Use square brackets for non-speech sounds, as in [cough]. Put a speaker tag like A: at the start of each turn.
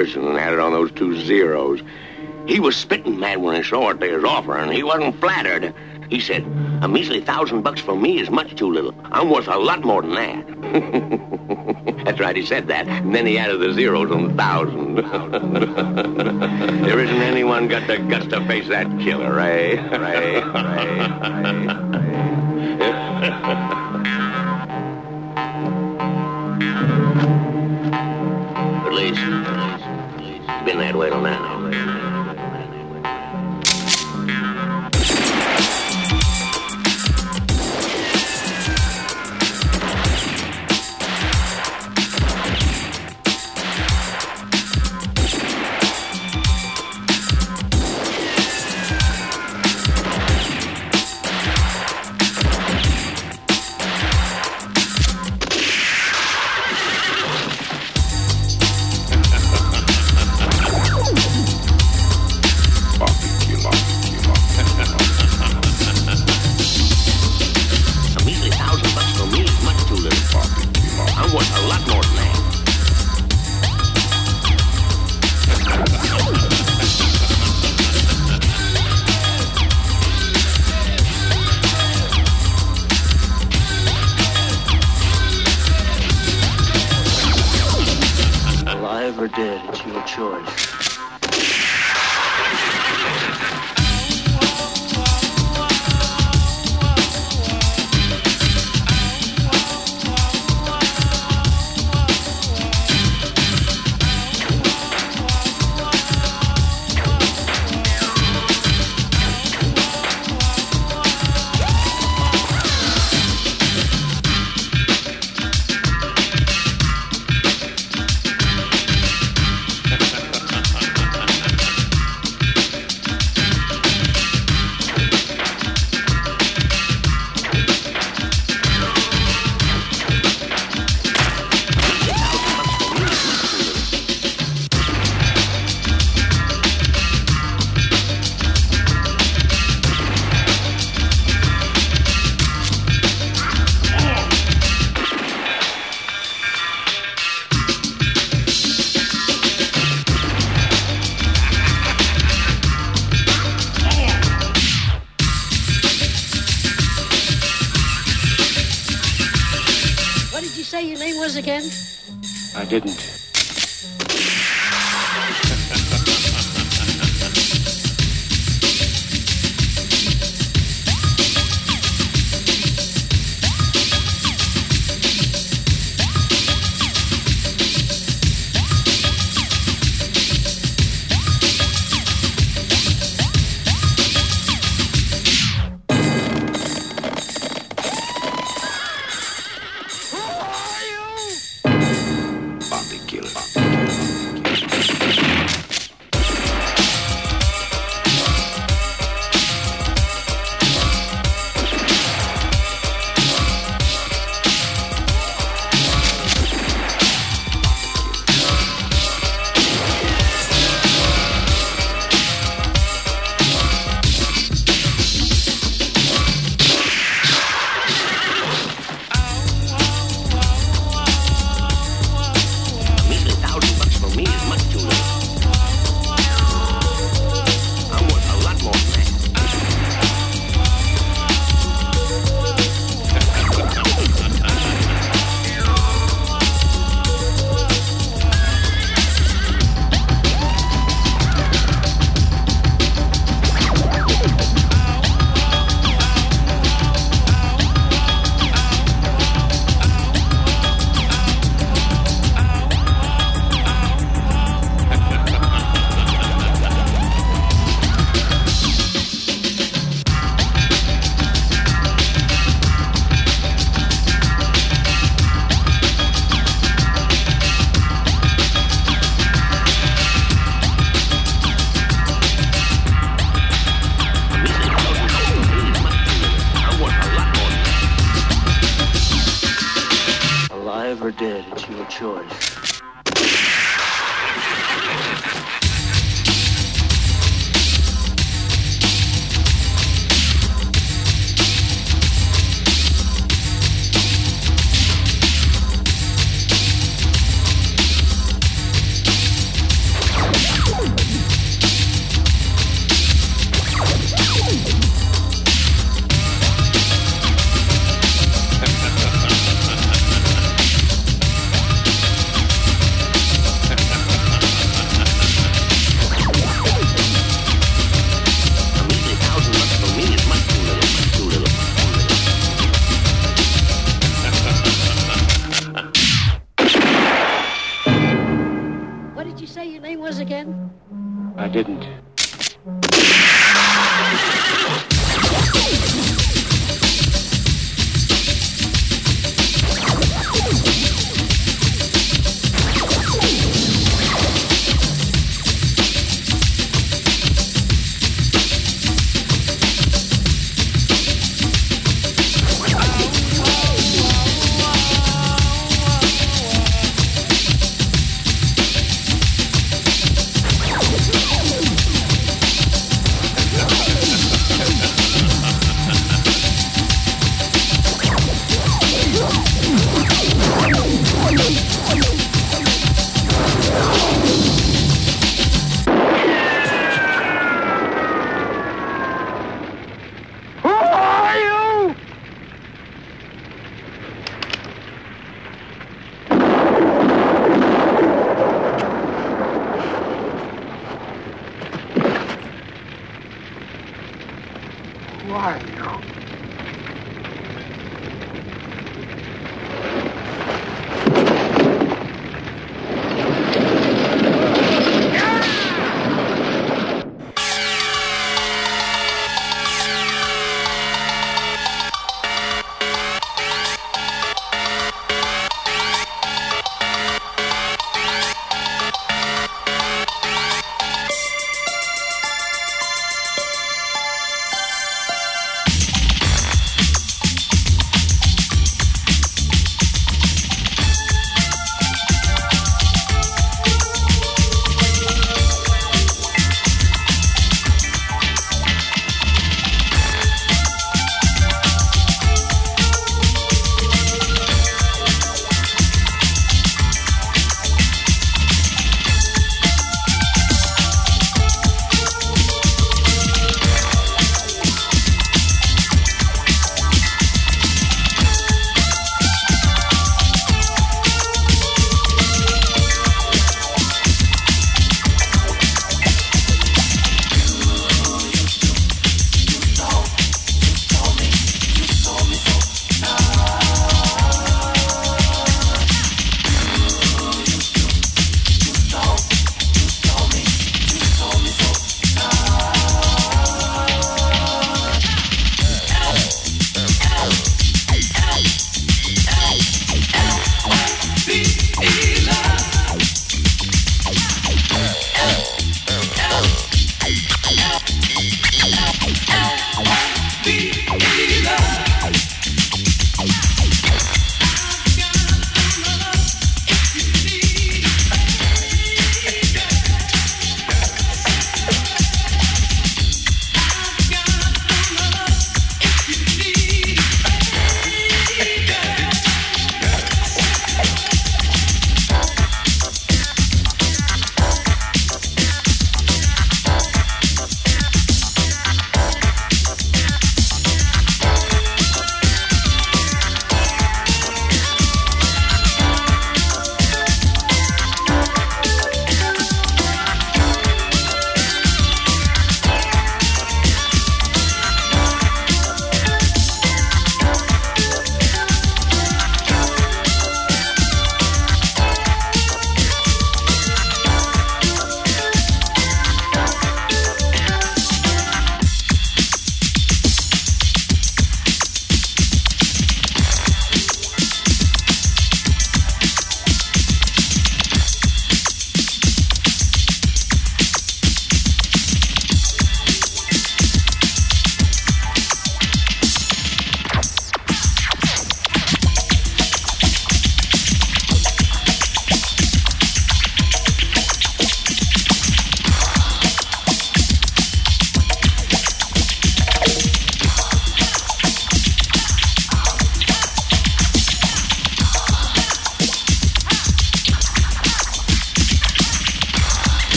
A: person and had it on those two zeros. He was spitting mad when he saw what they was offering. He wasn't flattered. He said, a measly thousand bucks for me is much too little. I'm worth a lot more than that. [laughs] That's right, he said that. And then he added the zeros on the thousand. [laughs] there isn't anyone got the guts to face that killer, eh? Been that way till now.